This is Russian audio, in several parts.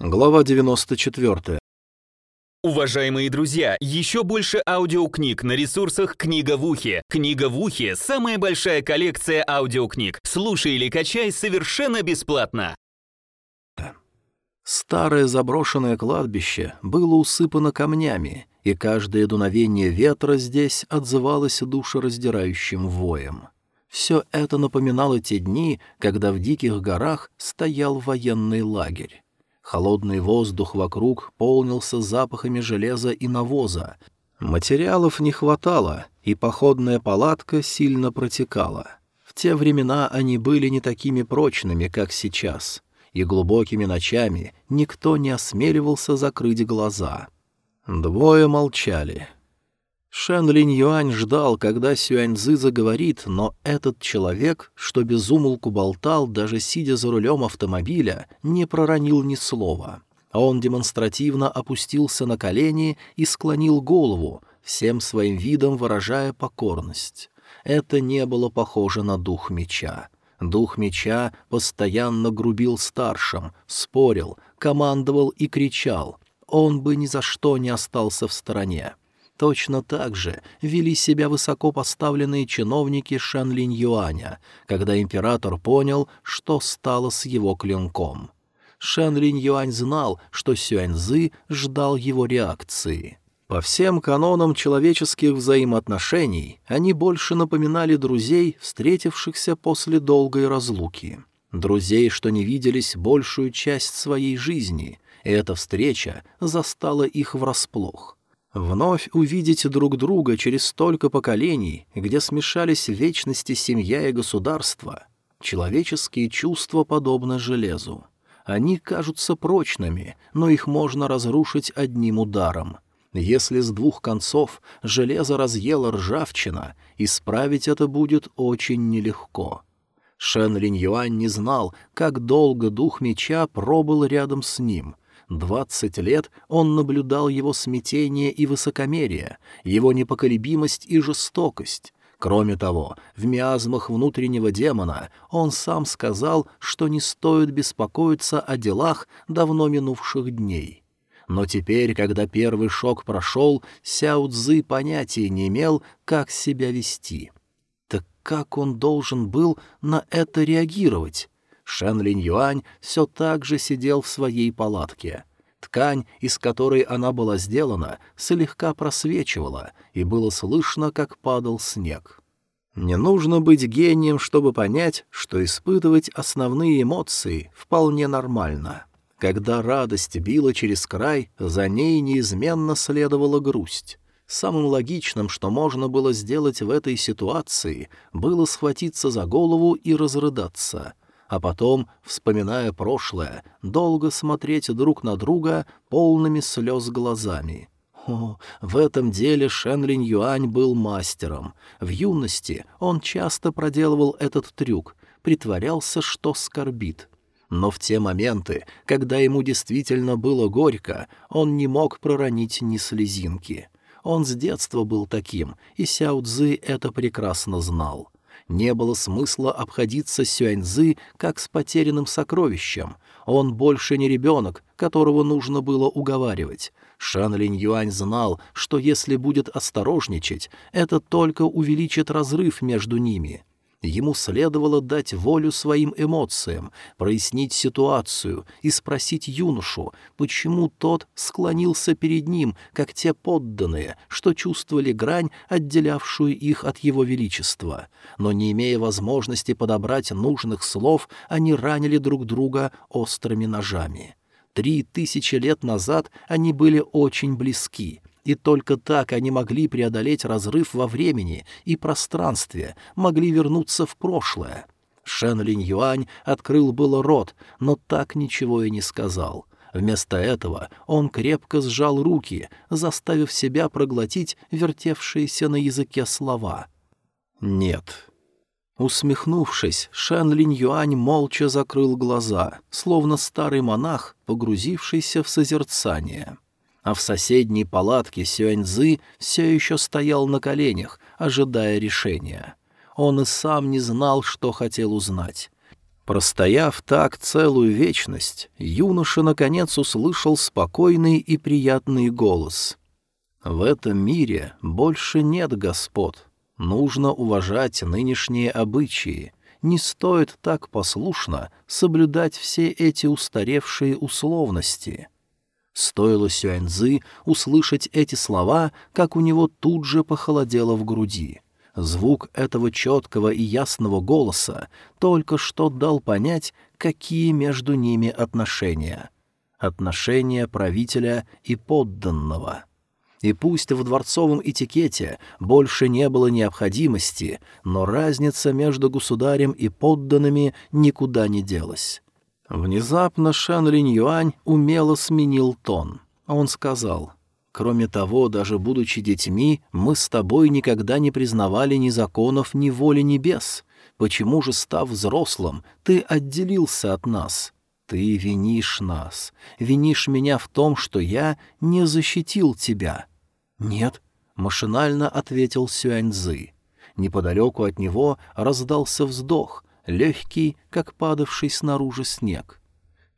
Глава 94. Уважаемые друзья, еще больше аудиокниг на ресурсах «Книга в ухе». «Книга в ухе» — самая большая коллекция аудиокниг. Слушай или качай совершенно бесплатно. Старое заброшенное кладбище было усыпано камнями, и каждое дуновение ветра здесь отзывалось душераздирающим воем. Все это напоминало те дни, когда в диких горах стоял военный лагерь. Холодный воздух вокруг полнился запахами железа и навоза. Материалов не хватало, и походная палатка сильно протекала. В те времена они были не такими прочными, как сейчас, и глубокими ночами никто не осмеливался закрыть глаза. Двое молчали. Шэн Линь Юань ждал, когда Сюаньзы заговорит, но этот человек, что безумолку болтал, даже сидя за рулем автомобиля, не проронил ни слова. Он демонстративно опустился на колени и склонил голову, всем своим видом выражая покорность. Это не было похоже на дух меча. Дух меча постоянно грубил старшим, спорил, командовал и кричал. Он бы ни за что не остался в стороне. Точно так же вели себя высоко поставленные чиновники Шанлинь Юаня, когда император понял, что стало с его клинком. Шанлинь Юань знал, что Сюаньзы ждал его реакции. По всем канонам человеческих взаимоотношений они больше напоминали друзей, встретившихся после долгой разлуки. Друзей, что не виделись большую часть своей жизни, и эта встреча застала их врасплох. Вновь увидеть друг друга через столько поколений, где смешались вечности семья и государство. Человеческие чувства подобны железу. Они кажутся прочными, но их можно разрушить одним ударом. Если с двух концов железо разъела ржавчина, исправить это будет очень нелегко. Шен Линь Юань не знал, как долго дух меча пробыл рядом с ним — Двадцать лет он наблюдал его смятение и высокомерие, его непоколебимость и жестокость. Кроме того, в миазмах внутреннего демона он сам сказал, что не стоит беспокоиться о делах давно минувших дней. Но теперь, когда первый шок прошел, Сяо Цзы понятия не имел, как себя вести. Так как он должен был на это реагировать? Шэн Линь Юань все так же сидел в своей палатке. Ткань, из которой она была сделана, слегка просвечивала, и было слышно, как падал снег. Не нужно быть гением, чтобы понять, что испытывать основные эмоции вполне нормально. Когда радость била через край, за ней неизменно следовала грусть. Самым логичным, что можно было сделать в этой ситуации, было схватиться за голову и разрыдаться — а потом, вспоминая прошлое, долго смотреть друг на друга полными слез глазами. О, в этом деле Шенлин Юань был мастером. В юности он часто проделывал этот трюк, притворялся, что скорбит. Но в те моменты, когда ему действительно было горько, он не мог проронить ни слезинки. Он с детства был таким, и Сяо Цзы это прекрасно знал. Не было смысла обходиться Сюаньзы как с потерянным сокровищем. Он больше не ребенок, которого нужно было уговаривать. Шан Линь Юань знал, что если будет осторожничать, это только увеличит разрыв между ними. Ему следовало дать волю своим эмоциям, прояснить ситуацию и спросить юношу, почему тот склонился перед ним, как те подданные, что чувствовали грань, отделявшую их от его величества. Но не имея возможности подобрать нужных слов, они ранили друг друга острыми ножами. Три тысячи лет назад они были очень близки — и только так они могли преодолеть разрыв во времени и пространстве, могли вернуться в прошлое. Шен Линь Юань открыл было рот, но так ничего и не сказал. Вместо этого он крепко сжал руки, заставив себя проглотить вертевшиеся на языке слова. «Нет». Усмехнувшись, Шэн Линь Юань молча закрыл глаза, словно старый монах, погрузившийся в созерцание а в соседней палатке Сюаньзы все еще стоял на коленях, ожидая решения. Он и сам не знал, что хотел узнать. Простояв так целую вечность, юноша наконец услышал спокойный и приятный голос. «В этом мире больше нет господ. Нужно уважать нынешние обычаи. Не стоит так послушно соблюдать все эти устаревшие условности». Стоило Сюаньзы услышать эти слова, как у него тут же похолодело в груди — Звук этого четкого и ясного голоса только что дал понять, какие между ними отношения. Отношения правителя и подданного. И пусть в дворцовом этикете больше не было необходимости, но разница между государем и подданными никуда не делась. Внезапно Шан Линь Юань умело сменил тон. Он сказал — Кроме того, даже будучи детьми, мы с тобой никогда не признавали ни законов, ни воли небес. Почему же, став взрослым, ты отделился от нас? Ты винишь нас, винишь меня в том, что я не защитил тебя. Нет, машинально ответил Сюаньзы. Неподалеку от него раздался вздох, легкий, как падавший снаружи снег.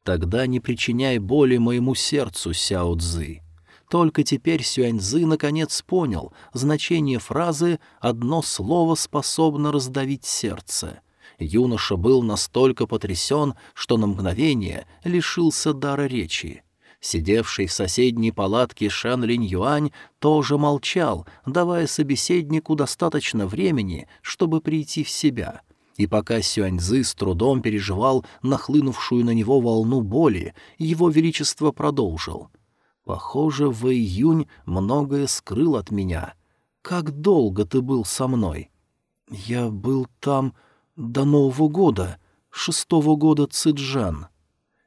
Тогда не причиняй боли моему сердцу, Сяо Цзы. Только теперь Сюаньзы наконец понял значение фразы «одно слово способно раздавить сердце». Юноша был настолько потрясен, что на мгновение лишился дара речи. Сидевший в соседней палатке Шан Линь Юань тоже молчал, давая собеседнику достаточно времени, чтобы прийти в себя — и пока Сюаньзы с трудом переживал нахлынувшую на него волну боли, его величество продолжил. Похоже, в июнь многое скрыл от меня. Как долго ты был со мной? Я был там до Нового года, шестого года Цзэджан.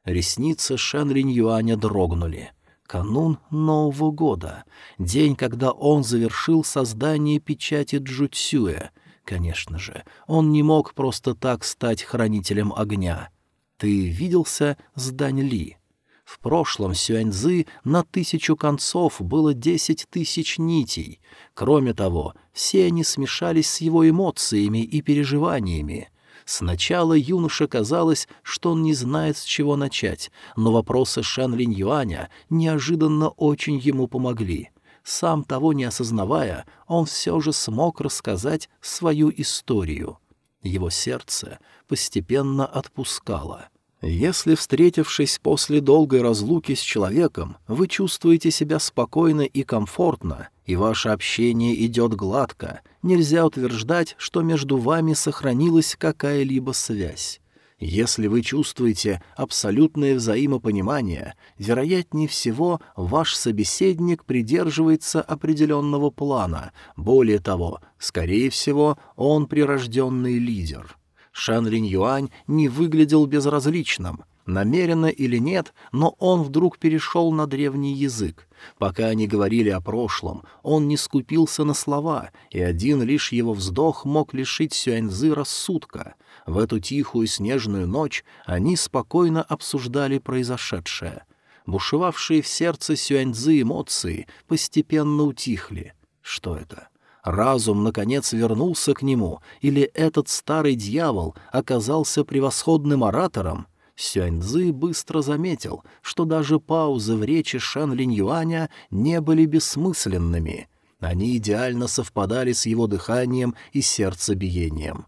Ресницы Шэн Юаня дрогнули. Канун Нового года, день, когда он завершил создание печати Джуцюя. Конечно же, он не мог просто так стать хранителем огня. Ты виделся с Дань Ли? В прошлом Сюаньзы на тысячу концов было десять тысяч нитей. Кроме того, все они смешались с его эмоциями и переживаниями. Сначала юноше казалось, что он не знает, с чего начать, но вопросы Шан Линь Юаня неожиданно очень ему помогли. Сам того не осознавая, он все же смог рассказать свою историю. Его сердце постепенно отпускало — если, встретившись после долгой разлуки с человеком, вы чувствуете себя спокойно и комфортно, и ваше общение идет гладко, нельзя утверждать, что между вами сохранилась какая-либо связь. Если вы чувствуете абсолютное взаимопонимание, вероятнее всего ваш собеседник придерживается определенного плана, более того, скорее всего, он прирожденный лидер. Шан Линь Юань не выглядел безразличным. Намеренно или нет, но он вдруг перешел на древний язык. Пока они говорили о прошлом, он не скупился на слова, и один лишь его вздох мог лишить Сюаньзы рассудка. В эту тихую снежную ночь они спокойно обсуждали произошедшее. Бушевавшие в сердце Сюаньзы эмоции постепенно утихли. Что это? Разум, наконец, вернулся к нему, или этот старый дьявол оказался превосходным оратором? Сюаньзы быстро заметил, что даже паузы в речи Шан Линь Юаня не были бессмысленными. Они идеально совпадали с его дыханием и сердцебиением.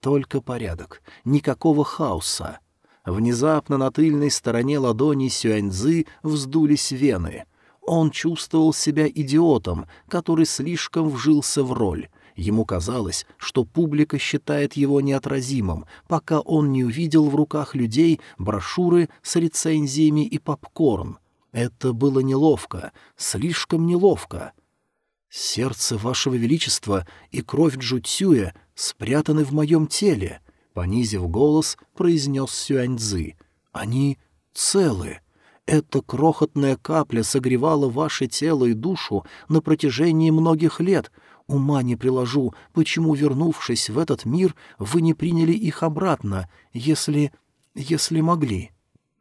Только порядок, никакого хаоса. Внезапно на тыльной стороне ладони Сюаньзы вздулись вены — он чувствовал себя идиотом, который слишком вжился в роль. Ему казалось, что публика считает его неотразимым, пока он не увидел в руках людей брошюры с рецензиями и попкорн. Это было неловко, слишком неловко. «Сердце вашего величества и кровь Джуцюя спрятаны в моем теле», — понизив голос, произнес Сюаньцзы. «Они целы». Эта крохотная капля согревала ваше тело и душу на протяжении многих лет. Ума не приложу, почему, вернувшись в этот мир, вы не приняли их обратно, если... если могли.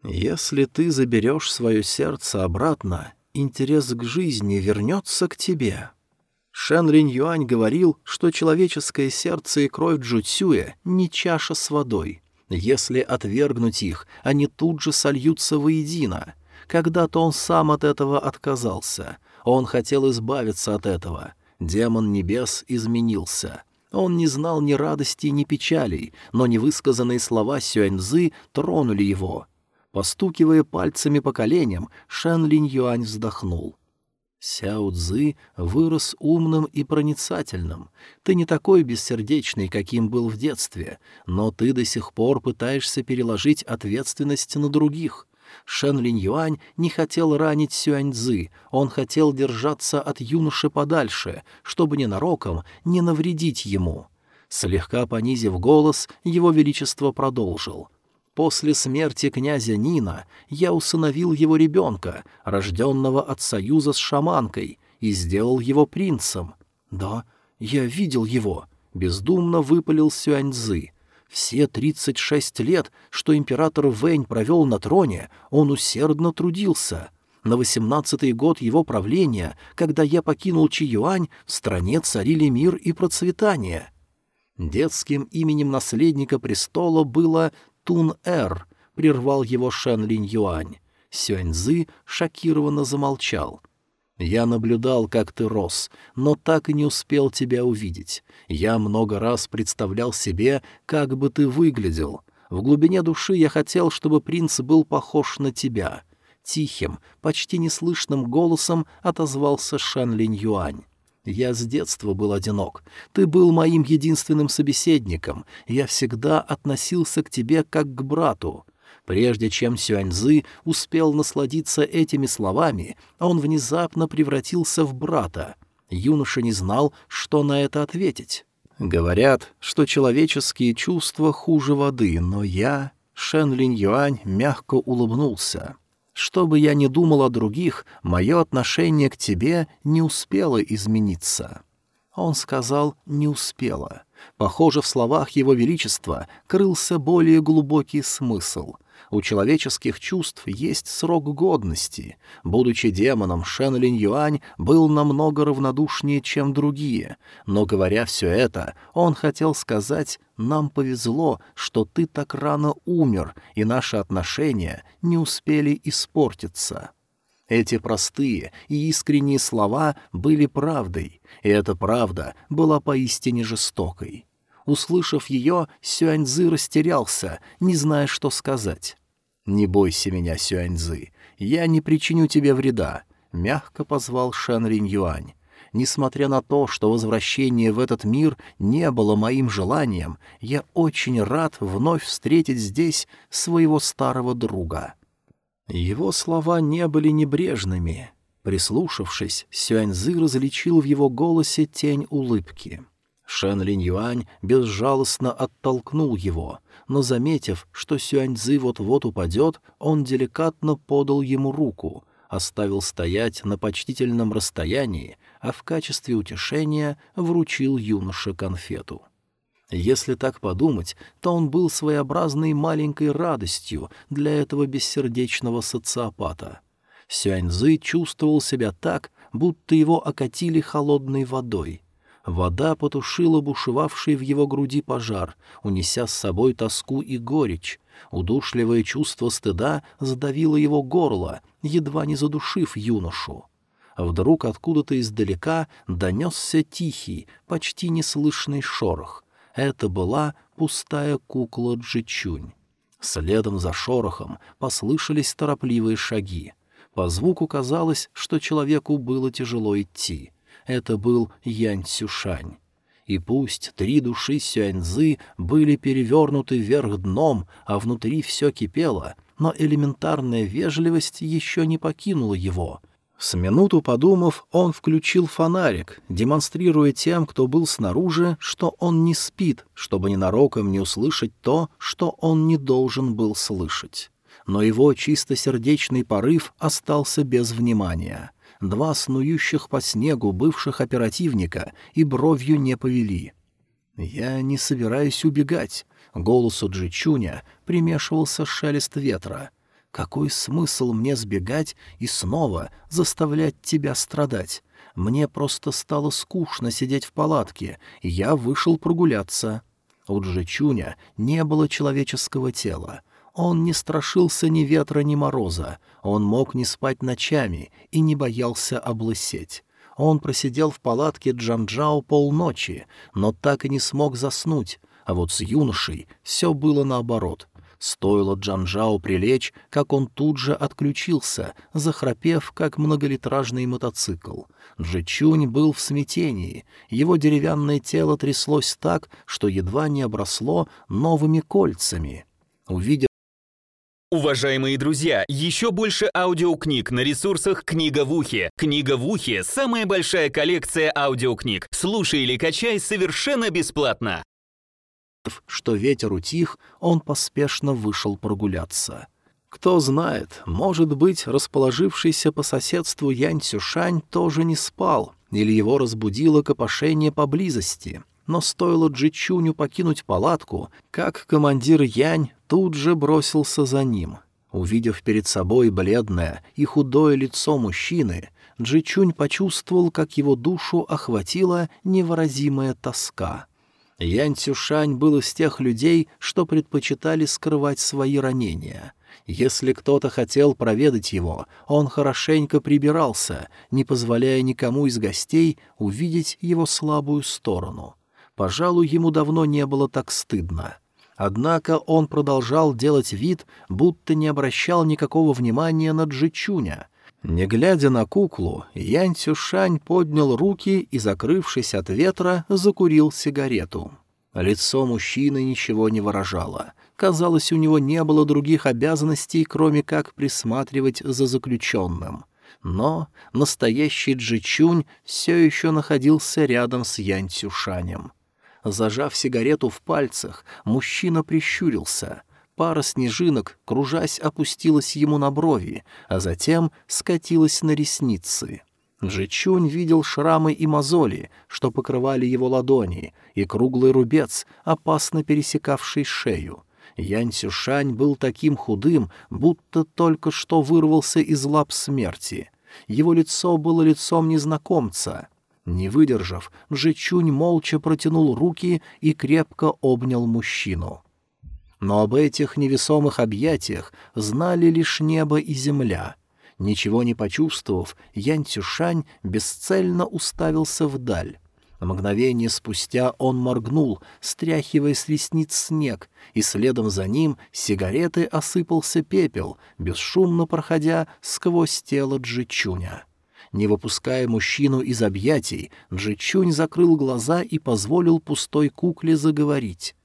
Если ты заберешь свое сердце обратно, интерес к жизни вернется к тебе». Шен Ринь Юань говорил, что человеческое сердце и кровь Джуцюя — не чаша с водой — Если отвергнуть их, они тут же сольются воедино. Когда-то он сам от этого отказался. Он хотел избавиться от этого. Демон небес изменился. Он не знал ни радости, ни печалей, но невысказанные слова Сюаньзы тронули его. Постукивая пальцами по коленям, Шэн Линь Юань вздохнул. Сяо Цзы вырос умным и проницательным. Ты не такой бессердечный, каким был в детстве, но ты до сих пор пытаешься переложить ответственность на других. Шэн Линь Юань не хотел ранить Сюань Цзы, он хотел держаться от юноши подальше, чтобы ненароком не навредить ему. Слегка понизив голос, его величество продолжил — После смерти князя Нина я усыновил его ребенка, рожденного от союза с шаманкой, и сделал его принцем. Да, я видел его, — бездумно выпалил Сюаньзы. Все тридцать шесть лет, что император Вэнь провел на троне, он усердно трудился. На восемнадцатый год его правления, когда я покинул Чиюань, в стране царили мир и процветание. Детским именем наследника престола было Тун-Эр», — прервал его Шэн Линь Юань. Сюаньзы шокированно замолчал. «Я наблюдал, как ты рос, но так и не успел тебя увидеть. Я много раз представлял себе, как бы ты выглядел. В глубине души я хотел, чтобы принц был похож на тебя». Тихим, почти неслышным голосом отозвался Шэн Линь Юань. Я с детства был одинок. Ты был моим единственным собеседником. Я всегда относился к тебе как к брату. Прежде чем Сюаньзы успел насладиться этими словами, он внезапно превратился в брата. Юноша не знал, что на это ответить. Говорят, что человеческие чувства хуже воды, но я... Шен Линь Юань мягко улыбнулся. Что бы я ни думал о других, мое отношение к тебе не успело измениться». Он сказал «не успело». Похоже, в словах его величества крылся более глубокий смысл. У человеческих чувств есть срок годности. Будучи демоном, Шен Линь Юань был намного равнодушнее, чем другие. Но, говоря все это, он хотел сказать «нам повезло, что ты так рано умер, и наши отношения не успели испортиться». Эти простые и искренние слова были правдой, и эта правда была поистине жестокой. Услышав ее, Сюаньзы растерялся, не зная, что сказать. «Не бойся меня, Сюаньзы, я не причиню тебе вреда», — мягко позвал Шэн Ринь Юань. Несмотря на то, что возвращение в этот мир не было моим желанием, я очень рад вновь встретить здесь своего старого друга. Его слова не были небрежными. Прислушавшись, Сюаньзы различил в его голосе тень улыбки. Шэн Линь Юань безжалостно оттолкнул его, но, заметив, что Сюаньзы вот-вот упадет, он деликатно подал ему руку, оставил стоять на почтительном расстоянии, а в качестве утешения вручил юноше конфету. Если так подумать, то он был своеобразной маленькой радостью для этого бессердечного социопата. Сюаньзы чувствовал себя так, будто его окатили холодной водой — Вода потушила бушевавший в его груди пожар, унеся с собой тоску и горечь. Удушливое чувство стыда сдавило его горло, едва не задушив юношу. Вдруг откуда-то издалека донесся тихий, почти неслышный шорох. Это была пустая кукла Джичунь. Следом за шорохом послышались торопливые шаги. По звуку казалось, что человеку было тяжело идти — это был Янь Цюшань. И пусть три души Сюаньзы были перевернуты вверх дном, а внутри все кипело, но элементарная вежливость еще не покинула его. С минуту подумав, он включил фонарик, демонстрируя тем, кто был снаружи, что он не спит, чтобы ненароком не услышать то, что он не должен был слышать. Но его чистосердечный порыв остался без внимания два снующих по снегу бывших оперативника и бровью не повели. «Я не собираюсь убегать», — голосу Джичуня примешивался шелест ветра. «Какой смысл мне сбегать и снова заставлять тебя страдать? Мне просто стало скучно сидеть в палатке, и я вышел прогуляться». У Джичуня не было человеческого тела. Он не страшился ни ветра, ни мороза. Он мог не спать ночами и не боялся облысеть. Он просидел в палатке Джанджао полночи, но так и не смог заснуть. А вот с юношей все было наоборот. Стоило Джанжао прилечь, как он тут же отключился, захрапев, как многолитражный мотоцикл. Джичунь был в смятении. Его деревянное тело тряслось так, что едва не обросло новыми кольцами. Увидев Уважаемые друзья, еще больше аудиокниг на ресурсах «Книга в ухе». «Книга в ухе» — самая большая коллекция аудиокниг. Слушай или качай совершенно бесплатно. что ветер утих, он поспешно вышел прогуляться. Кто знает, может быть, расположившийся по соседству Янь Цюшань тоже не спал, или его разбудило копошение поблизости. Но стоило Джичуню покинуть палатку, как командир Янь тут же бросился за ним. Увидев перед собой бледное и худое лицо мужчины, Джичунь почувствовал, как его душу охватила невыразимая тоска. Янь Цюшань был из тех людей, что предпочитали скрывать свои ранения. Если кто-то хотел проведать его, он хорошенько прибирался, не позволяя никому из гостей увидеть его слабую сторону. Пожалуй, ему давно не было так стыдно. Однако он продолжал делать вид, будто не обращал никакого внимания на Джичуня. Не глядя на куклу, Янь Цюшань поднял руки и, закрывшись от ветра, закурил сигарету. Лицо мужчины ничего не выражало. Казалось, у него не было других обязанностей, кроме как присматривать за заключенным. Но настоящий Джичунь все еще находился рядом с Янь Цюшанем. Зажав сигарету в пальцах, мужчина прищурился. Пара снежинок, кружась, опустилась ему на брови, а затем скатилась на ресницы. Джичунь видел шрамы и мозоли, что покрывали его ладони, и круглый рубец, опасно пересекавший шею. Янь Сюшань был таким худым, будто только что вырвался из лап смерти. Его лицо было лицом незнакомца. Не выдержав, Джичунь молча протянул руки и крепко обнял мужчину. Но об этих невесомых объятиях знали лишь небо и земля. Ничего не почувствовав, Янь Цюшань бесцельно уставился вдаль. Мгновение спустя он моргнул, стряхивая с ресниц снег, и следом за ним сигареты осыпался пепел, бесшумно проходя сквозь тело Джичуня. Не выпуская мужчину из объятий, Джичунь закрыл глаза и позволил пустой кукле заговорить.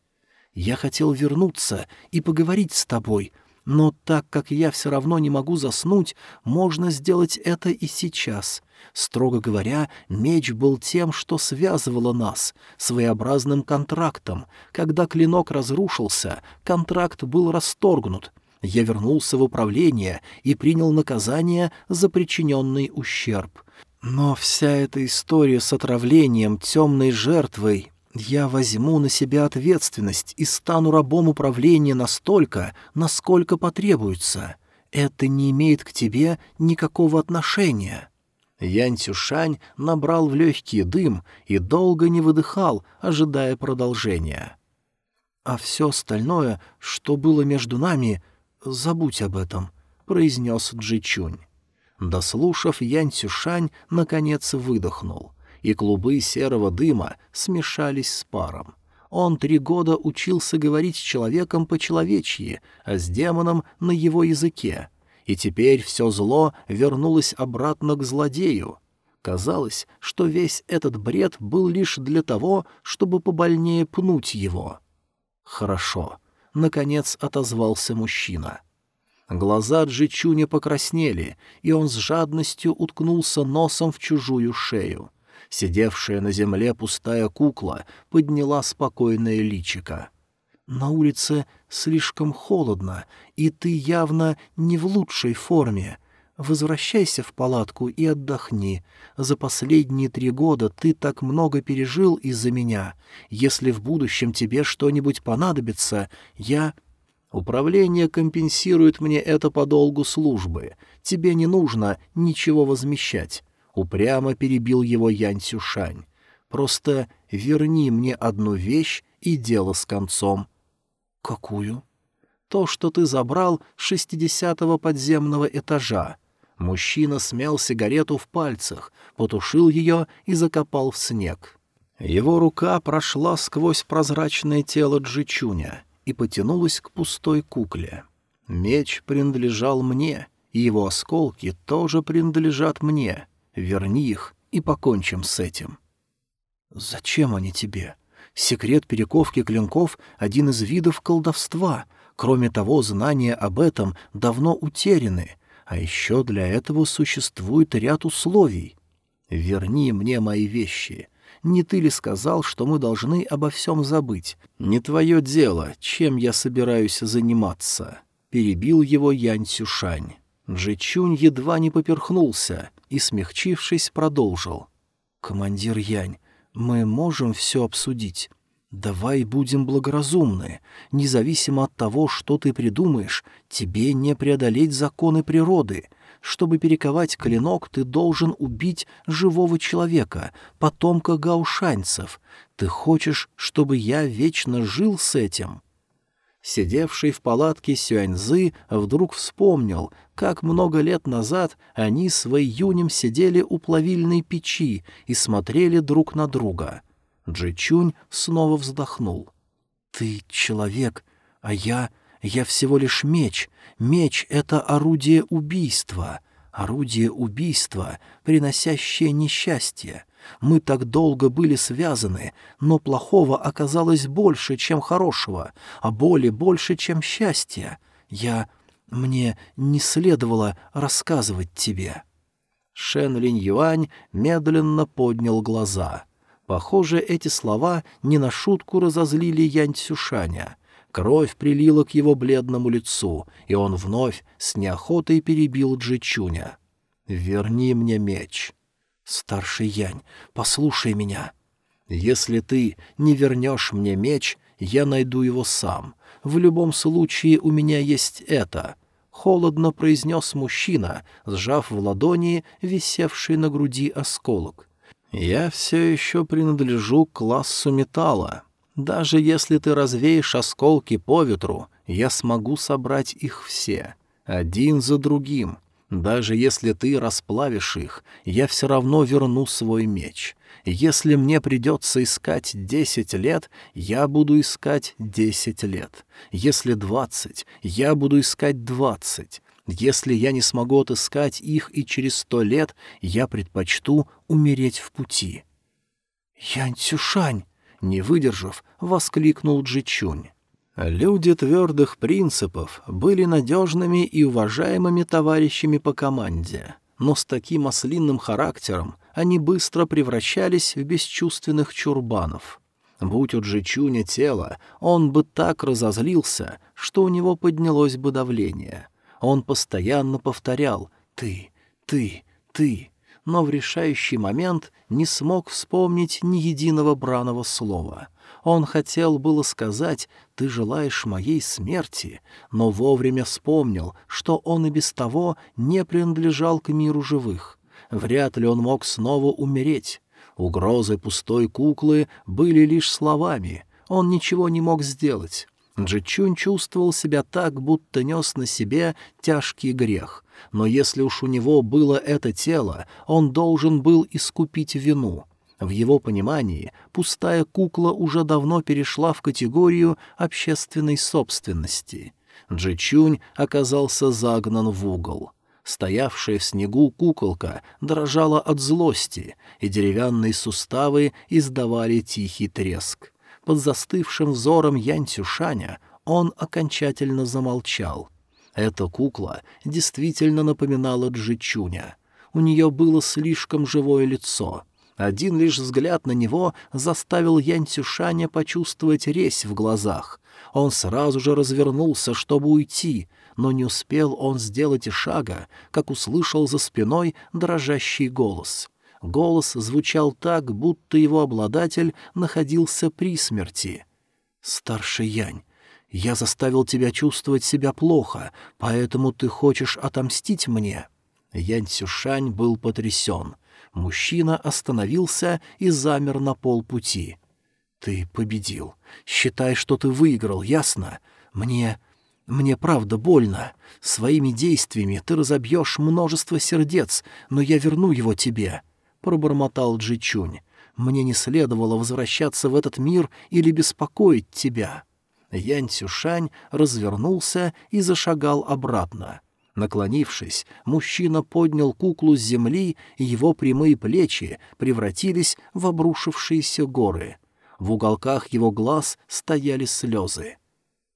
«Я хотел вернуться и поговорить с тобой, но так как я все равно не могу заснуть, можно сделать это и сейчас. Строго говоря, меч был тем, что связывало нас, своеобразным контрактом. Когда клинок разрушился, контракт был расторгнут, я вернулся в управление и принял наказание за причиненный ущерб. Но вся эта история с отравлением темной жертвой... Я возьму на себя ответственность и стану рабом управления настолько, насколько потребуется. Это не имеет к тебе никакого отношения». Янь Цюшань набрал в легкий дым и долго не выдыхал, ожидая продолжения. «А все остальное, что было между нами, забудь об этом», — произнес Джичунь. Дослушав, Янь Цюшань наконец выдохнул, и клубы серого дыма смешались с паром. Он три года учился говорить с человеком по-человечьи, а с демоном на его языке. И теперь все зло вернулось обратно к злодею. Казалось, что весь этот бред был лишь для того, чтобы побольнее пнуть его. «Хорошо», — наконец отозвался мужчина. Глаза Джичуня покраснели, и он с жадностью уткнулся носом в чужую шею. Сидевшая на земле пустая кукла подняла спокойное личико. «На улице слишком холодно, и ты явно не в лучшей форме. Возвращайся в палатку и отдохни. За последние три года ты так много пережил из-за меня. Если в будущем тебе что-нибудь понадобится, я...» «Управление компенсирует мне это по долгу службы. Тебе не нужно ничего возмещать», — упрямо перебил его Янь Сюшань. «Просто верни мне одну вещь и дело с концом. «Какую?» «То, что ты забрал с шестидесятого подземного этажа». Мужчина смял сигарету в пальцах, потушил ее и закопал в снег. Его рука прошла сквозь прозрачное тело Джичуня и потянулась к пустой кукле. Меч принадлежал мне, и его осколки тоже принадлежат мне. Верни их и покончим с этим. Зачем они тебе? Секрет перековки клинков — один из видов колдовства. Кроме того, знания об этом давно утеряны, а еще для этого существует ряд условий. Верни мне мои вещи. Не ты ли сказал, что мы должны обо всем забыть? Не твое дело, чем я собираюсь заниматься. Перебил его Янь Цюшань. Джичунь едва не поперхнулся и, смягчившись, продолжил. «Командир Янь, мы можем все обсудить. Давай будем благоразумны. Независимо от того, что ты придумаешь, тебе не преодолеть законы природы. Чтобы перековать клинок, ты должен убить живого человека, потомка гаушанцев. Ты хочешь, чтобы я вечно жил с этим?» Сидевший в палатке Сюаньзы вдруг вспомнил, как много лет назад они с Вэйюнем сидели у плавильной печи и смотрели друг на друга. Джичунь снова вздохнул. «Ты человек, а я... я всего лишь меч. Меч — это орудие убийства. Орудие убийства, приносящее несчастье. Мы так долго были связаны, но плохого оказалось больше, чем хорошего, а боли больше, чем счастья. Я... мне не следовало рассказывать тебе». Шен Линь Юань медленно поднял глаза. Похоже, эти слова не на шутку разозлили Янь Цюшаня. Кровь прилила к его бледному лицу, и он вновь с неохотой перебил Джичуня. «Верни мне меч». «Старший Янь, послушай меня. Если ты не вернешь мне меч, я найду его сам. В любом случае у меня есть это», — холодно произнес мужчина, сжав в ладони висевший на груди осколок. «Я все еще принадлежу к классу металла. Даже если ты развеешь осколки по ветру, я смогу собрать их все, один за другим, даже если ты расплавишь их, я все равно верну свой меч. Если мне придется искать десять лет, я буду искать десять лет. Если двадцать, я буду искать двадцать. Если я не смогу отыскать их и через сто лет, я предпочту умереть в пути. «Янь Цюшань!» — не выдержав, воскликнул Джичунь. Люди твердых принципов были надежными и уважаемыми товарищами по команде, но с таким ослинным характером они быстро превращались в бесчувственных чурбанов. Будь у Джичуня тело, он бы так разозлился, что у него поднялось бы давление. Он постоянно повторял «ты, ты, ты», но в решающий момент не смог вспомнить ни единого браного слова — он хотел было сказать «ты желаешь моей смерти», но вовремя вспомнил, что он и без того не принадлежал к миру живых. Вряд ли он мог снова умереть. Угрозы пустой куклы были лишь словами. Он ничего не мог сделать. Джичунь чувствовал себя так, будто нес на себе тяжкий грех. Но если уж у него было это тело, он должен был искупить вину — в его понимании пустая кукла уже давно перешла в категорию общественной собственности. Джичунь оказался загнан в угол. Стоявшая в снегу куколка дрожала от злости, и деревянные суставы издавали тихий треск. Под застывшим взором Янь Цюшаня он окончательно замолчал. Эта кукла действительно напоминала Джичуня. У нее было слишком живое лицо — один лишь взгляд на него заставил Янь Цюшаня почувствовать резь в глазах. Он сразу же развернулся, чтобы уйти, но не успел он сделать и шага, как услышал за спиной дрожащий голос. Голос звучал так, будто его обладатель находился при смерти. «Старший Янь, я заставил тебя чувствовать себя плохо, поэтому ты хочешь отомстить мне?» Янь Цюшань был потрясен. Мужчина остановился и замер на полпути. Ты победил. Считай, что ты выиграл, ясно? Мне... Мне правда больно. Своими действиями ты разобьешь множество сердец, но я верну его тебе», — пробормотал Джичунь. «Мне не следовало возвращаться в этот мир или беспокоить тебя». Янь Цюшань развернулся и зашагал обратно. Наклонившись, мужчина поднял куклу с земли, и его прямые плечи превратились в обрушившиеся горы. В уголках его глаз стояли слезы.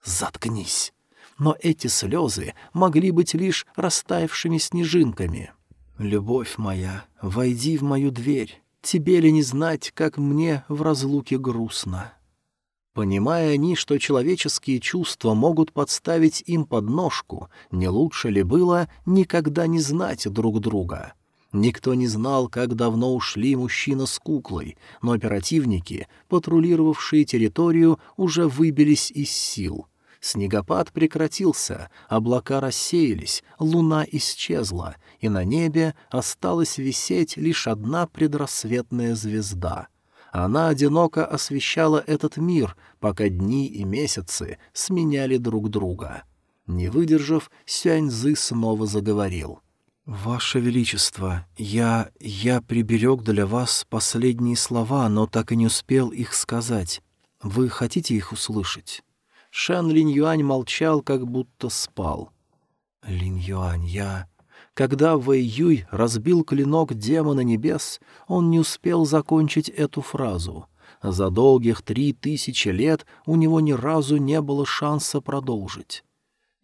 «Заткнись!» Но эти слезы могли быть лишь растаявшими снежинками. «Любовь моя, войди в мою дверь. Тебе ли не знать, как мне в разлуке грустно?» Понимая они, что человеческие чувства могут подставить им подножку, не лучше ли было никогда не знать друг друга? Никто не знал, как давно ушли мужчина с куклой, но оперативники, патрулировавшие территорию, уже выбились из сил. Снегопад прекратился, облака рассеялись, луна исчезла, и на небе осталась висеть лишь одна предрассветная звезда — она одиноко освещала этот мир, пока дни и месяцы сменяли друг друга. Не выдержав, Сюаньзы снова заговорил. «Ваше Величество, я... я приберег для вас последние слова, но так и не успел их сказать. Вы хотите их услышать?» Шан Линь Юань молчал, как будто спал. «Линь Юань, я... Когда Вэй Юй разбил клинок демона небес, он не успел закончить эту фразу. За долгих три тысячи лет у него ни разу не было шанса продолжить.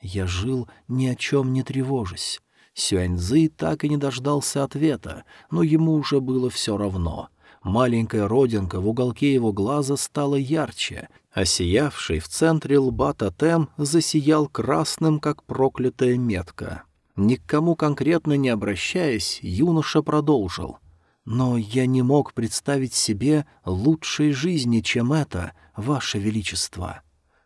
«Я жил, ни о чем не тревожась». Сюаньзы так и не дождался ответа, но ему уже было все равно. Маленькая родинка в уголке его глаза стала ярче, а сиявший в центре лба тотем засиял красным, как проклятая метка. Ни к кому конкретно не обращаясь, юноша продолжил. «Но я не мог представить себе лучшей жизни, чем это, Ваше Величество».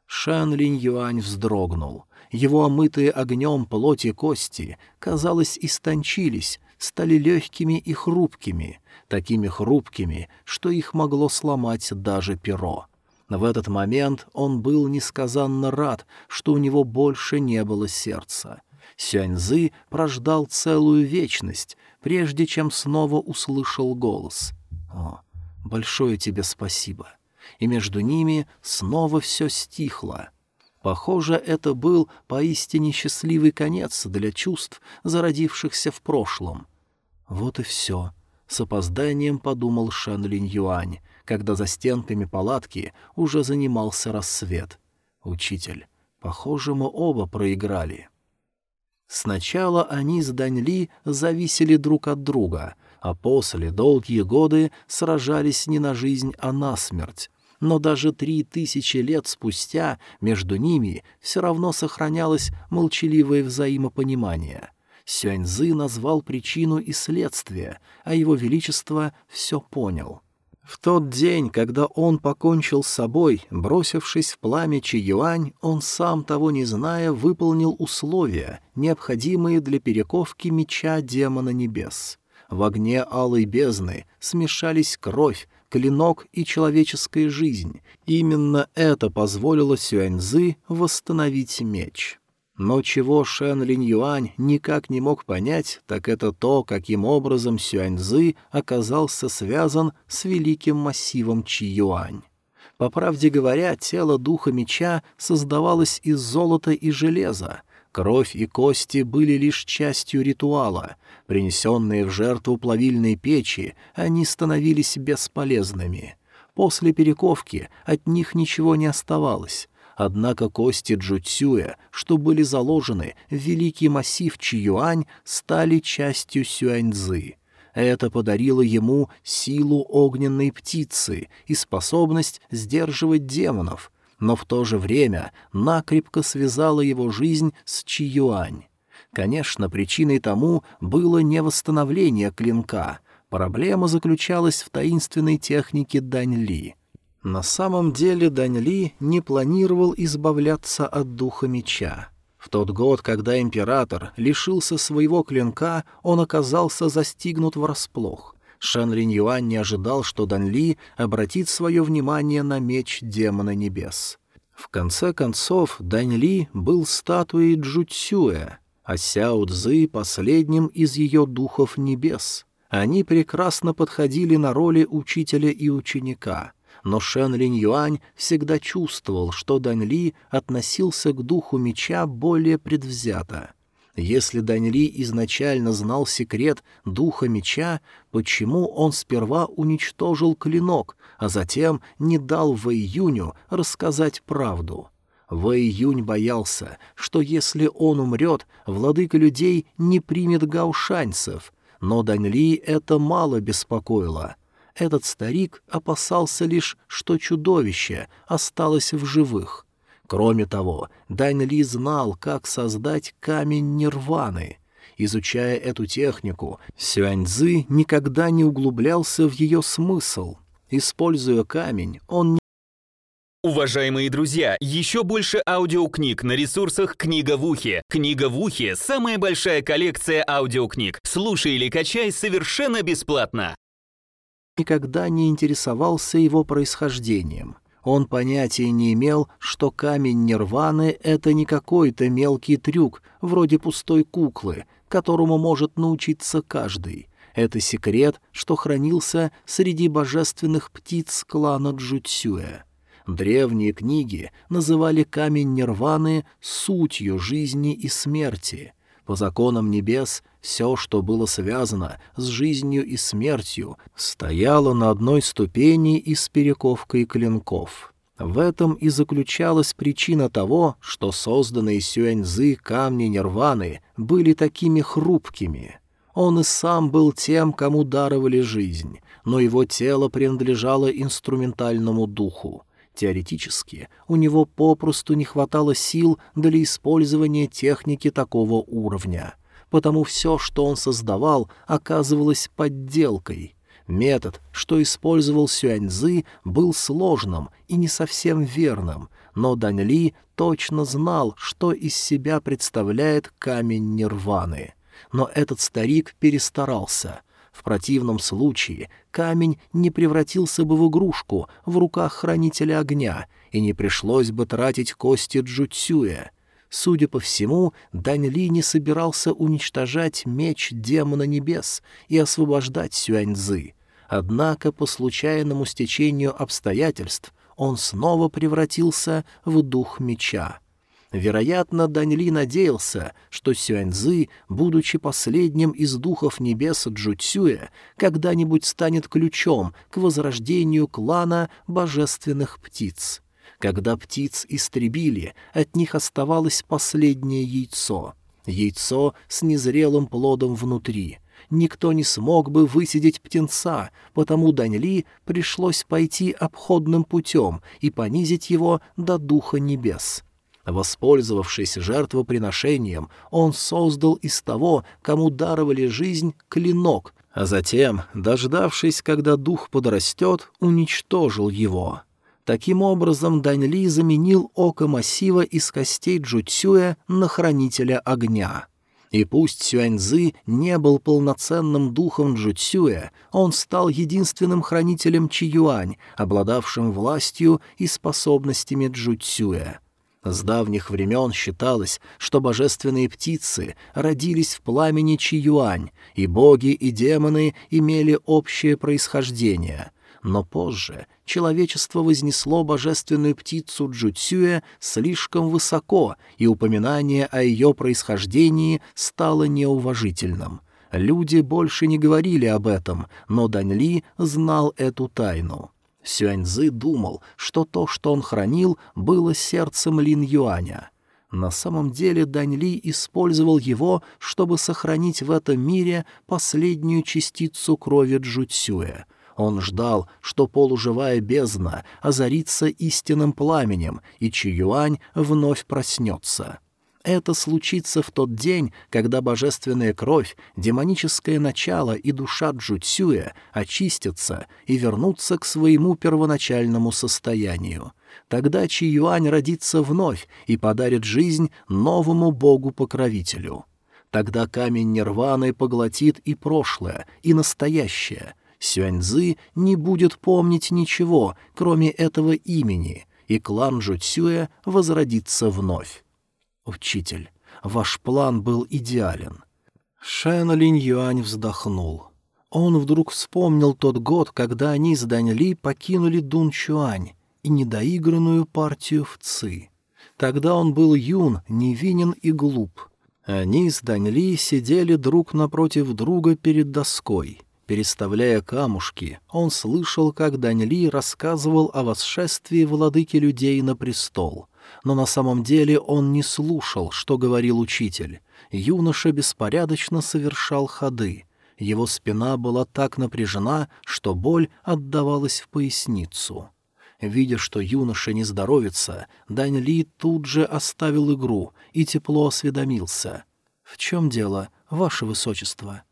Шан Линь Юань вздрогнул. Его омытые огнем плоти кости, казалось, истончились, стали легкими и хрупкими, такими хрупкими, что их могло сломать даже перо. В этот момент он был несказанно рад, что у него больше не было сердца. Сюаньзы прождал целую вечность, прежде чем снова услышал голос. «О, большое тебе спасибо!» И между ними снова все стихло. Похоже, это был поистине счастливый конец для чувств, зародившихся в прошлом. Вот и все. С опозданием подумал Шан Линь Юань, когда за стенками палатки уже занимался рассвет. «Учитель, похоже, мы оба проиграли». Сначала они с Даньли зависели друг от друга, а после долгие годы сражались не на жизнь, а на смерть. Но даже три тысячи лет спустя между ними все равно сохранялось молчаливое взаимопонимание. Сюаньзы назвал причину и следствие, а его величество все понял. В тот день, когда он покончил с собой, бросившись в пламя Чиюань, он сам того не зная выполнил условия, необходимые для перековки меча демона небес. В огне алой бездны смешались кровь, клинок и человеческая жизнь. Именно это позволило Сюаньзы восстановить меч. Но чего Шэн Линь Юань никак не мог понять, так это то, каким образом Сюаньзы оказался связан с великим массивом Чи Юань. По правде говоря, тело духа меча создавалось из золота и железа. Кровь и кости были лишь частью ритуала. Принесенные в жертву плавильной печи, они становились бесполезными. После перековки от них ничего не оставалось. Однако кости Джуцюя, что были заложены в великий массив Чиюань, стали частью Сюаньзы. Это подарило ему силу огненной птицы и способность сдерживать демонов, но в то же время накрепко связала его жизнь с Чиюань. Конечно, причиной тому было не восстановление клинка. Проблема заключалась в таинственной технике Даньли — на самом деле Дань Ли не планировал избавляться от духа меча. В тот год, когда император лишился своего клинка, он оказался застигнут врасплох. Шан Линь Юань не ожидал, что Дан Ли обратит свое внимание на меч демона небес. В конце концов, Дань Ли был статуей Джуцюэ, а Сяо Цзы — последним из ее духов небес. Они прекрасно подходили на роли учителя и ученика — но Шен Линь Юань всегда чувствовал, что Дань Ли относился к духу меча более предвзято. Если Дань Ли изначально знал секрет духа меча, почему он сперва уничтожил клинок, а затем не дал Вэй Юню рассказать правду? Вэй Юнь боялся, что если он умрет, владыка людей не примет гаушаньцев, но Дань Ли это мало беспокоило — этот старик опасался лишь, что чудовище осталось в живых. Кроме того, Дань Ли знал, как создать камень нирваны. Изучая эту технику, Сюаньзы никогда не углублялся в ее смысл. Используя камень, он не Уважаемые друзья, еще больше аудиокниг на ресурсах «Книга в ухе». «Книга в ухе» — самая большая коллекция аудиокниг. Слушай или качай совершенно бесплатно никогда не интересовался его происхождением. Он понятия не имел, что камень нирваны — это не какой-то мелкий трюк, вроде пустой куклы, которому может научиться каждый. Это секрет, что хранился среди божественных птиц клана Джуцюэ. Древние книги называли камень нирваны сутью жизни и смерти — по законам небес все, что было связано с жизнью и смертью, стояло на одной ступени и с перековкой клинков. В этом и заключалась причина того, что созданные сюэньзы камни нирваны были такими хрупкими. Он и сам был тем, кому даровали жизнь, но его тело принадлежало инструментальному духу. Теоретически, у него попросту не хватало сил для использования техники такого уровня, потому все, что он создавал, оказывалось подделкой. Метод, что использовал Сюаньзы, был сложным и не совсем верным, но Дань Ли точно знал, что из себя представляет камень нирваны. Но этот старик перестарался — в противном случае камень не превратился бы в игрушку в руках хранителя огня, и не пришлось бы тратить кости Джуцюя. Судя по всему, Дань Ли не собирался уничтожать меч демона небес и освобождать Сюаньзы. Однако по случайному стечению обстоятельств он снова превратился в дух меча. Вероятно, Даньли надеялся, что Сюаньзы, будучи последним из духов небес Джуцюя, когда-нибудь станет ключом к возрождению клана божественных птиц. Когда птиц истребили, от них оставалось последнее яйцо. Яйцо с незрелым плодом внутри. Никто не смог бы высидеть птенца, потому Даньли пришлось пойти обходным путем и понизить его до духа небес. Воспользовавшись жертвоприношением, он создал из того, кому даровали жизнь, клинок, а затем, дождавшись, когда дух подрастет, уничтожил его. Таким образом, Даньли заменил око массива из костей Джуцюя на хранителя огня. И пусть Сюаньзы не был полноценным духом Джуцюя, он стал единственным хранителем Чиюань, обладавшим властью и способностями Джуцюя. С давних времен считалось, что божественные птицы родились в пламени Чиюань, и боги и демоны имели общее происхождение. Но позже человечество вознесло божественную птицу Джуцюэ слишком высоко, и упоминание о ее происхождении стало неуважительным. Люди больше не говорили об этом, но Даньли знал эту тайну. Сюаньзы думал, что то, что он хранил, было сердцем Лин Юаня. На самом деле Дань Ли использовал его, чтобы сохранить в этом мире последнюю частицу крови Джуцюя. Он ждал, что полуживая бездна озарится истинным пламенем, и Чиюань вновь проснется. Это случится в тот день, когда божественная кровь, демоническое начало и душа Джуцюя очистятся и вернутся к своему первоначальному состоянию. Тогда Чиюань родится вновь и подарит жизнь новому богу-покровителю. Тогда камень нирваны поглотит и прошлое, и настоящее — Сюаньзы не будет помнить ничего, кроме этого имени, и клан Жуцюя возродится вновь. «Учитель, ваш план был идеален». Шэн Линь Юань вздохнул. Он вдруг вспомнил тот год, когда они с Дань Ли покинули Дун Чуань и недоигранную партию в Ци. Тогда он был юн, невинен и глуп. Они с Дань Ли сидели друг напротив друга перед доской. Переставляя камушки, он слышал, как Дань Ли рассказывал о восшествии владыки людей на престол. Но на самом деле он не слушал, что говорил учитель. Юноша беспорядочно совершал ходы. Его спина была так напряжена, что боль отдавалась в поясницу. Видя, что юноша не здоровится, Дань Ли тут же оставил игру и тепло осведомился. «В чем дело, ваше высочество?»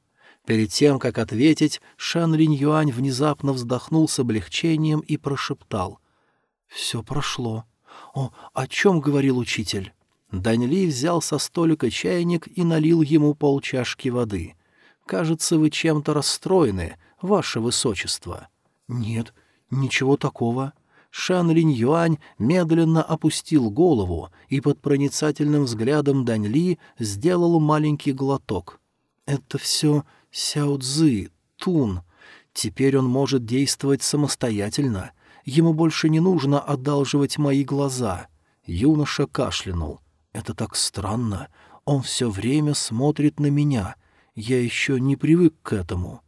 Перед тем, как ответить, Шан Линь Юань внезапно вздохнул с облегчением и прошептал. «Все прошло. О, о чем говорил учитель?» Дань Ли взял со столика чайник и налил ему полчашки воды. «Кажется, вы чем-то расстроены, ваше высочество». «Нет, ничего такого». Шан Линь Юань медленно опустил голову и под проницательным взглядом Дань Ли сделал маленький глоток. «Это все Сяо Цзы, Тун. Теперь он может действовать самостоятельно. Ему больше не нужно одалживать мои глаза». Юноша кашлянул. «Это так странно. Он все время смотрит на меня. Я еще не привык к этому».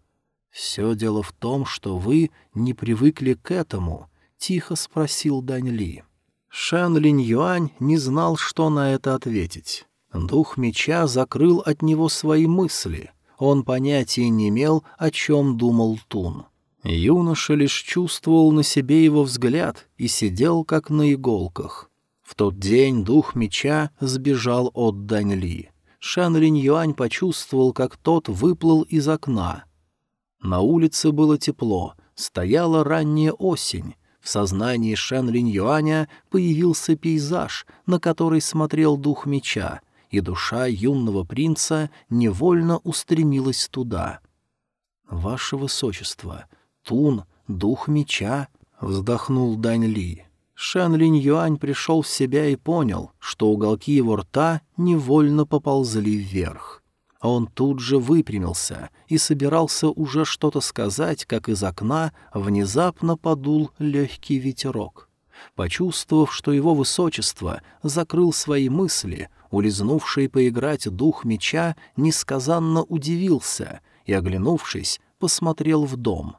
«Все дело в том, что вы не привыкли к этому», — тихо спросил Дань Ли. Шэн Линь Юань не знал, что на это ответить. Дух меча закрыл от него свои мысли. Он понятия не имел, о чем думал Тун. Юноша лишь чувствовал на себе его взгляд и сидел как на иголках. В тот день дух меча сбежал от Даньли. Шан Линь Юань почувствовал, как тот выплыл из окна. На улице было тепло, стояла ранняя осень. В сознании Шэн Линь Юаня появился пейзаж, на который смотрел дух меча, и душа юного принца невольно устремилась туда. «Ваше высочество, Тун, дух меча», — вздохнул Дань Ли. Шэн Линь Юань пришел в себя и понял, что уголки его рта невольно поползли вверх. Он тут же выпрямился и собирался уже что-то сказать, как из окна внезапно подул легкий ветерок. Почувствовав, что его высочество закрыл свои мысли, улизнувший поиграть дух меча несказанно удивился и, оглянувшись, посмотрел в дом.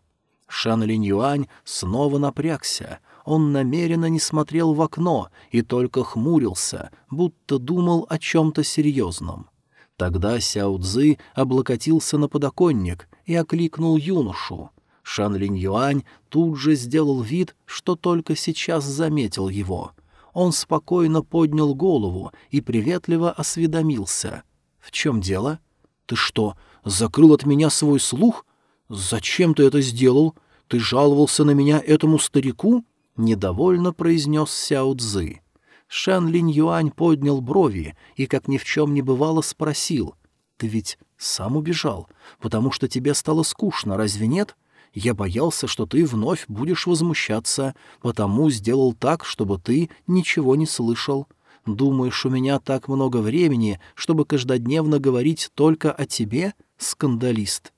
Шан Линь Юань снова напрягся. Он намеренно не смотрел в окно и только хмурился, будто думал о чем-то серьезном. Тогда Сяо Цзы облокотился на подоконник и окликнул юношу. Шан Линь Юань тут же сделал вид, что только сейчас заметил его — он спокойно поднял голову и приветливо осведомился. «В чем дело? Ты что, закрыл от меня свой слух? Зачем ты это сделал? Ты жаловался на меня этому старику?» — недовольно произнес Сяо Цзы. Шан Линь Юань поднял брови и, как ни в чем не бывало, спросил. «Ты ведь сам убежал, потому что тебе стало скучно, разве нет?» Я боялся, что ты вновь будешь возмущаться, потому сделал так, чтобы ты ничего не слышал. Думаешь, у меня так много времени, чтобы каждодневно говорить только о тебе, скандалист?»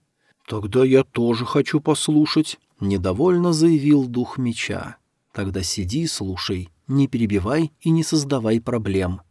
«Тогда я тоже хочу послушать», — недовольно заявил дух меча. «Тогда сиди и слушай, не перебивай и не создавай проблем».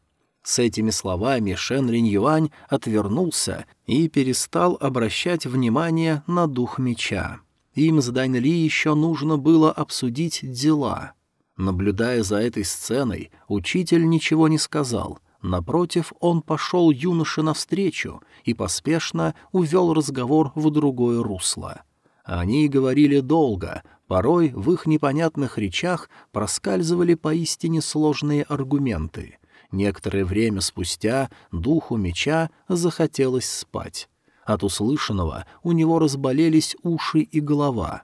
С этими словами Шен Ринь Юань отвернулся и перестал обращать внимание на дух меча. Им с Дань Ли еще нужно было обсудить дела. Наблюдая за этой сценой, учитель ничего не сказал. Напротив, он пошел юноше навстречу и поспешно увел разговор в другое русло. Они говорили долго, порой в их непонятных речах проскальзывали поистине сложные аргументы. Некоторое время спустя духу меча захотелось спать. От услышанного у него разболелись уши и голова.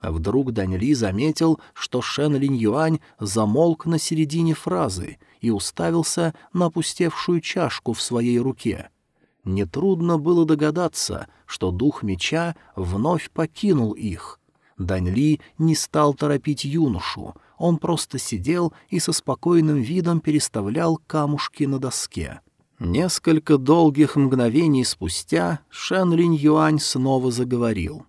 А вдруг Дань Ли заметил, что Шен Линь Юань замолк на середине фразы и уставился на опустевшую чашку в своей руке. Нетрудно было догадаться, что дух меча вновь покинул их. Дань Ли не стал торопить юношу, он просто сидел и со спокойным видом переставлял камушки на доске. Несколько долгих мгновений спустя Шэн Линь Юань снова заговорил.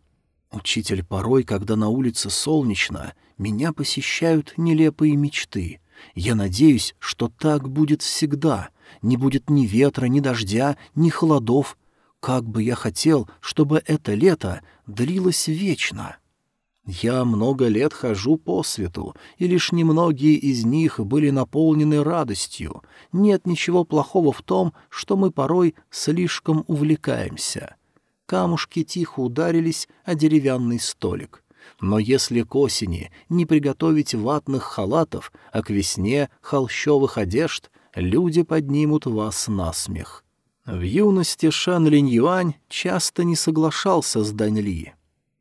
«Учитель, порой, когда на улице солнечно, меня посещают нелепые мечты. Я надеюсь, что так будет всегда. Не будет ни ветра, ни дождя, ни холодов. Как бы я хотел, чтобы это лето длилось вечно». Я много лет хожу по свету, и лишь немногие из них были наполнены радостью. Нет ничего плохого в том, что мы порой слишком увлекаемся. Камушки тихо ударились о деревянный столик. Но если к осени не приготовить ватных халатов, а к весне холщовых одежд, люди поднимут вас на смех. В юности Шан Линь Юань часто не соглашался с Дань Ли.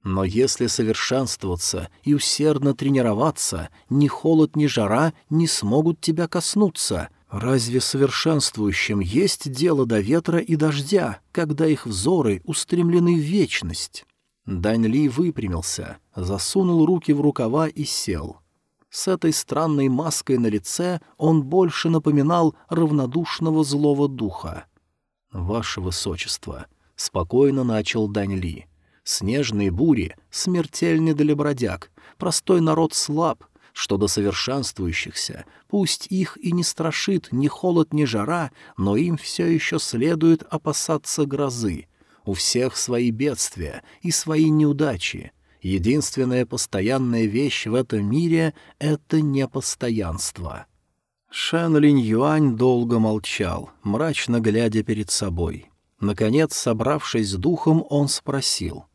Но если совершенствоваться и усердно тренироваться, ни холод, ни жара не смогут тебя коснуться. Разве совершенствующим есть дело до ветра и дождя, когда их взоры устремлены в вечность? Дань Ли выпрямился, засунул руки в рукава и сел. С этой странной маской на лице он больше напоминал равнодушного злого духа. «Ваше Высочество», — спокойно начал Дань Ли, — Снежные бури смертельны для бродяг, простой народ слаб, что до совершенствующихся, пусть их и не страшит ни холод, ни жара, но им все еще следует опасаться грозы. У всех свои бедствия и свои неудачи. Единственная постоянная вещь в этом мире — это непостоянство. Шэн Линь Юань долго молчал, мрачно глядя перед собой. Наконец, собравшись с духом, он спросил —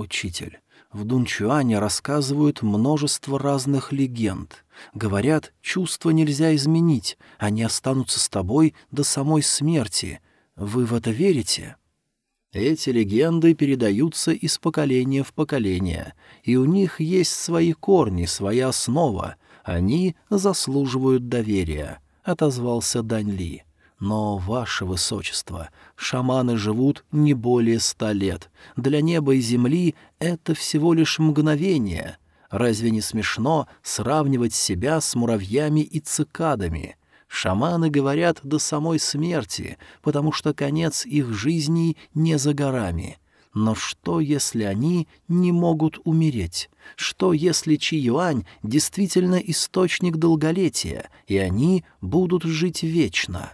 «Учитель, в Дунчуане рассказывают множество разных легенд. Говорят, чувства нельзя изменить, они останутся с тобой до самой смерти. Вы в это верите?» Эти легенды передаются из поколения в поколение, и у них есть свои корни, своя основа. Они заслуживают доверия, — отозвался Дань Ли. Но, ваше высочество, шаманы живут не более ста лет. Для неба и земли это всего лишь мгновение. Разве не смешно сравнивать себя с муравьями и цикадами? Шаманы говорят до самой смерти, потому что конец их жизней не за горами. Но что, если они не могут умереть? Что, если Чи-Юань действительно источник долголетия, и они будут жить вечно?»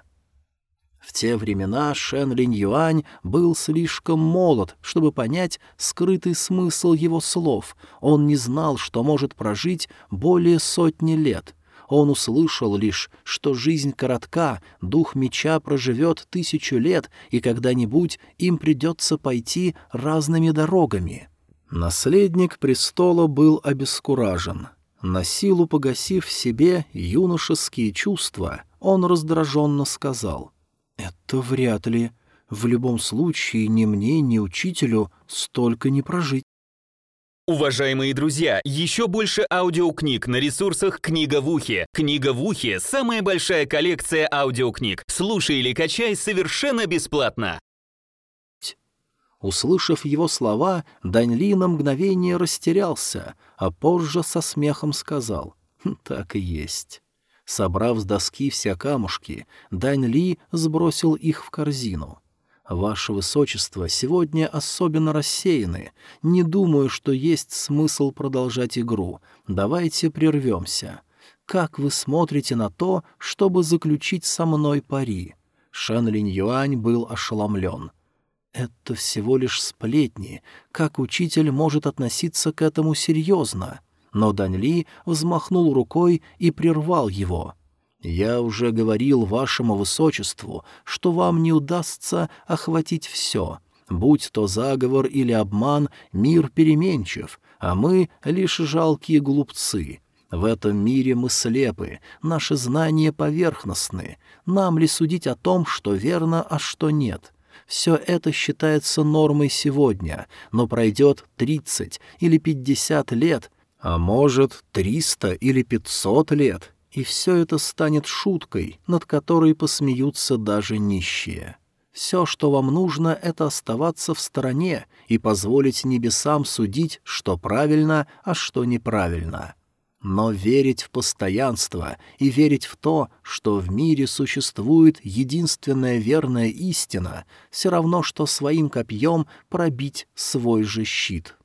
В те времена Шен Линь Юань был слишком молод, чтобы понять скрытый смысл его слов. Он не знал, что может прожить более сотни лет. Он услышал лишь, что жизнь коротка, дух меча проживет тысячу лет, и когда-нибудь им придется пойти разными дорогами. Наследник престола был обескуражен. На силу погасив в себе юношеские чувства, он раздраженно сказал — «Это вряд ли. В любом случае ни мне, ни учителю столько не прожить». Уважаемые друзья, еще больше аудиокниг на ресурсах «Книга в ухе». «Книга в ухе» — самая большая коллекция аудиокниг. Слушай или качай совершенно бесплатно. Услышав его слова, Даньли на мгновение растерялся, а позже со смехом сказал «Хм, «Так и есть». Собрав с доски все камушки, Дань Ли сбросил их в корзину. «Ваше Высочество сегодня особенно рассеяны. Не думаю, что есть смысл продолжать игру. Давайте прервемся. Как вы смотрите на то, чтобы заключить со мной пари?» Шэн Линь Юань был ошеломлен. «Это всего лишь сплетни. Как учитель может относиться к этому серьезно?» но Дань Ли взмахнул рукой и прервал его. «Я уже говорил вашему высочеству, что вам не удастся охватить все. Будь то заговор или обман, мир переменчив, а мы — лишь жалкие глупцы». В этом мире мы слепы, наши знания поверхностны. Нам ли судить о том, что верно, а что нет? Все это считается нормой сегодня, но пройдет тридцать или пятьдесят лет, а может, триста или пятьсот лет, и все это станет шуткой, над которой посмеются даже нищие. Все, что вам нужно, это оставаться в стороне и позволить небесам судить, что правильно, а что неправильно. Но верить в постоянство и верить в то, что в мире существует единственная верная истина, все равно, что своим копьем пробить свой же щит.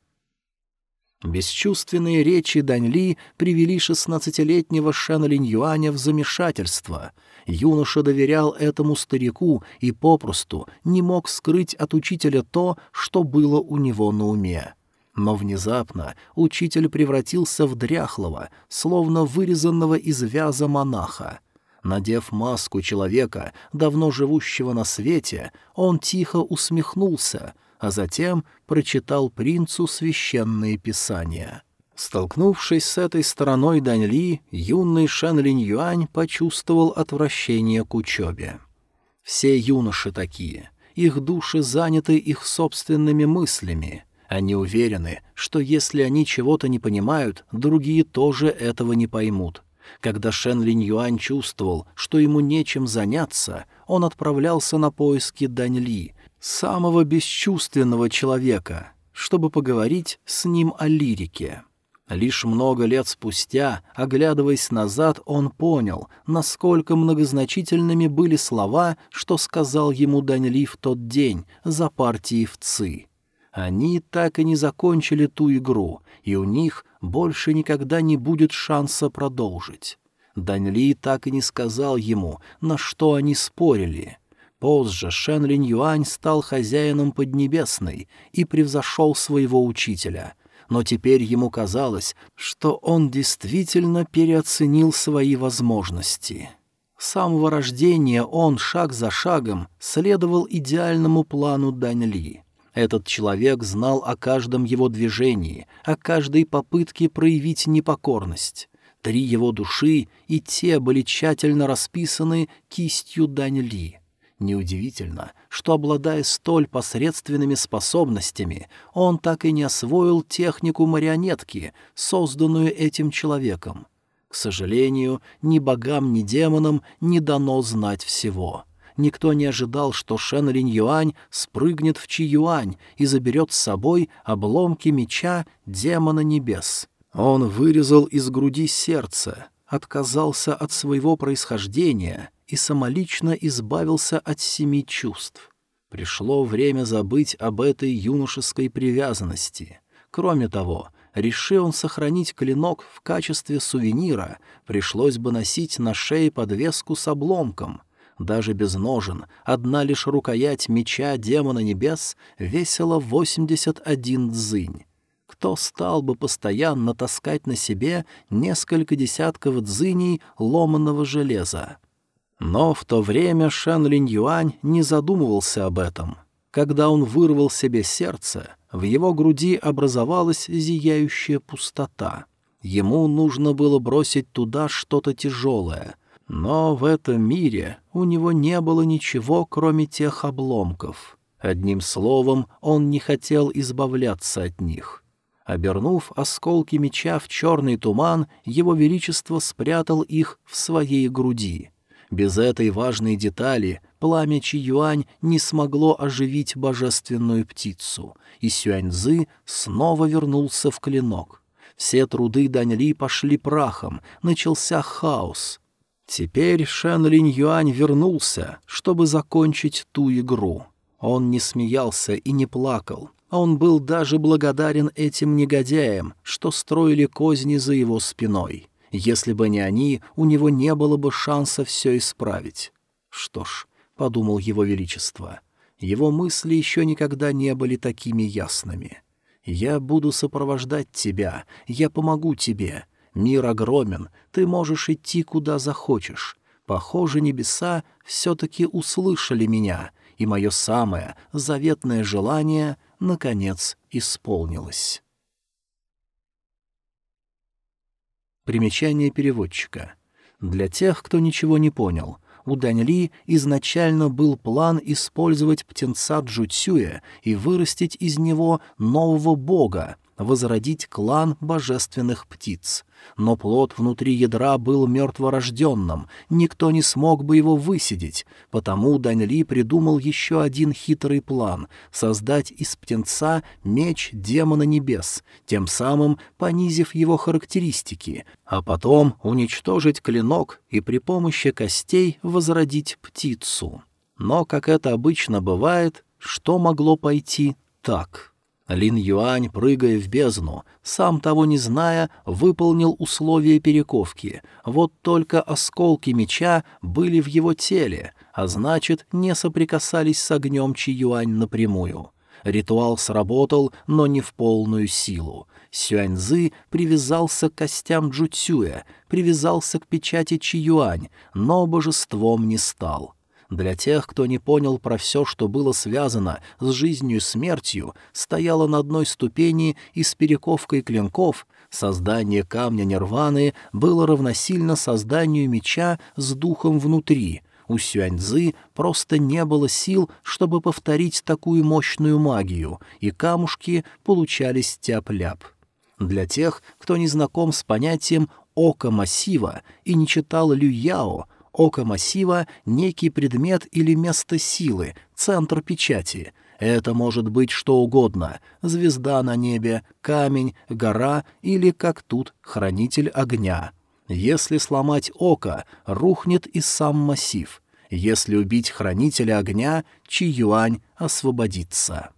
Бесчувственные речи Даньли привели шестнадцатилетнего Шена Линь Юаня в замешательство. Юноша доверял этому старику и попросту не мог скрыть от учителя то, что было у него на уме. Но внезапно учитель превратился в дряхлого, словно вырезанного из вяза монаха. Надев маску человека, давно живущего на свете, он тихо усмехнулся — а затем прочитал принцу священные писания. Столкнувшись с этой стороной Даньли, юный Шэн Линь Юань почувствовал отвращение к учебе. Все юноши такие. Их души заняты их собственными мыслями. Они уверены, что если они чего-то не понимают, другие тоже этого не поймут. Когда Шен Линь Юань чувствовал, что ему нечем заняться, он отправлялся на поиски Даньли, самого бесчувственного человека, чтобы поговорить с ним о лирике. Лишь много лет спустя, оглядываясь назад, он понял, насколько многозначительными были слова, что сказал ему Даньли в тот день за партией в ЦИ. Они так и не закончили ту игру, и у них больше никогда не будет шанса продолжить. Даньли так и не сказал ему, на что они спорили. Позже Шен Линь Юань стал хозяином Поднебесной и превзошел своего учителя. Но теперь ему казалось, что он действительно переоценил свои возможности. С самого рождения он шаг за шагом следовал идеальному плану Дань Ли. Этот человек знал о каждом его движении, о каждой попытке проявить непокорность. Три его души и те были тщательно расписаны кистью Дань Ли. Неудивительно, что, обладая столь посредственными способностями, он так и не освоил технику марионетки, созданную этим человеком. К сожалению, ни богам, ни демонам не дано знать всего. Никто не ожидал, что Шен Линь Юань спрыгнет в Чи Юань и заберет с собой обломки меча демона небес. Он вырезал из груди сердце, отказался от своего происхождения — и самолично избавился от семи чувств. Пришло время забыть об этой юношеской привязанности. Кроме того, реши он сохранить клинок в качестве сувенира, пришлось бы носить на шее подвеску с обломком. Даже без ножен одна лишь рукоять меча демона небес весила 81 дзынь. Кто стал бы постоянно таскать на себе несколько десятков дзыней ломаного железа? Но в то время Шан Линь Юань не задумывался об этом. Когда он вырвал себе сердце, в его груди образовалась зияющая пустота. Ему нужно было бросить туда что-то тяжелое, но в этом мире у него не было ничего, кроме тех обломков. Одним словом, он не хотел избавляться от них. Обернув осколки меча в черный туман, его величество спрятал их в своей груди — без этой важной детали пламя Чи-Юань не смогло оживить божественную птицу, и Сюаньзы снова вернулся в клинок. Все труды Даньли пошли прахом, начался хаос. Теперь Шэн Линь Юань вернулся, чтобы закончить ту игру. Он не смеялся и не плакал, а он был даже благодарен этим негодяям, что строили козни за его спиной. Если бы не они, у него не было бы шанса все исправить. Что ж, — подумал его величество, — его мысли еще никогда не были такими ясными. «Я буду сопровождать тебя, я помогу тебе. Мир огромен, ты можешь идти куда захочешь. Похоже, небеса все-таки услышали меня, и мое самое заветное желание, наконец, исполнилось». Примечание переводчика. Для тех, кто ничего не понял, у Даньли изначально был план использовать птенца Джуцюя и вырастить из него нового бога, возродить клан божественных птиц. Но плод внутри ядра был мертворожденным, никто не смог бы его высидеть, потому Дань Ли придумал еще один хитрый план — создать из птенца меч демона небес, тем самым понизив его характеристики, а потом уничтожить клинок и при помощи костей возродить птицу. Но, как это обычно бывает, что могло пойти так? Лин Юань, прыгая в бездну, сам того не зная, выполнил условия перековки. Вот только осколки меча были в его теле, а значит, не соприкасались с огнем Чи Юань напрямую. Ритуал сработал, но не в полную силу. Сюаньзы привязался к костям Джуцюя, привязался к печати Чи Юань, но божеством не стал. — для тех, кто не понял про все, что было связано с жизнью и смертью, стояло на одной ступени и с перековкой клинков, создание камня нирваны было равносильно созданию меча с духом внутри. У Сюаньзы просто не было сил, чтобы повторить такую мощную магию, и камушки получались тяп-ляп. Для тех, кто не знаком с понятием «око массива» и не читал Люяо, Око массива — некий предмет или место силы, центр печати. Это может быть что угодно — звезда на небе, камень, гора или, как тут, хранитель огня. Если сломать око, рухнет и сам массив. Если убить хранителя огня, Чи Юань освободится.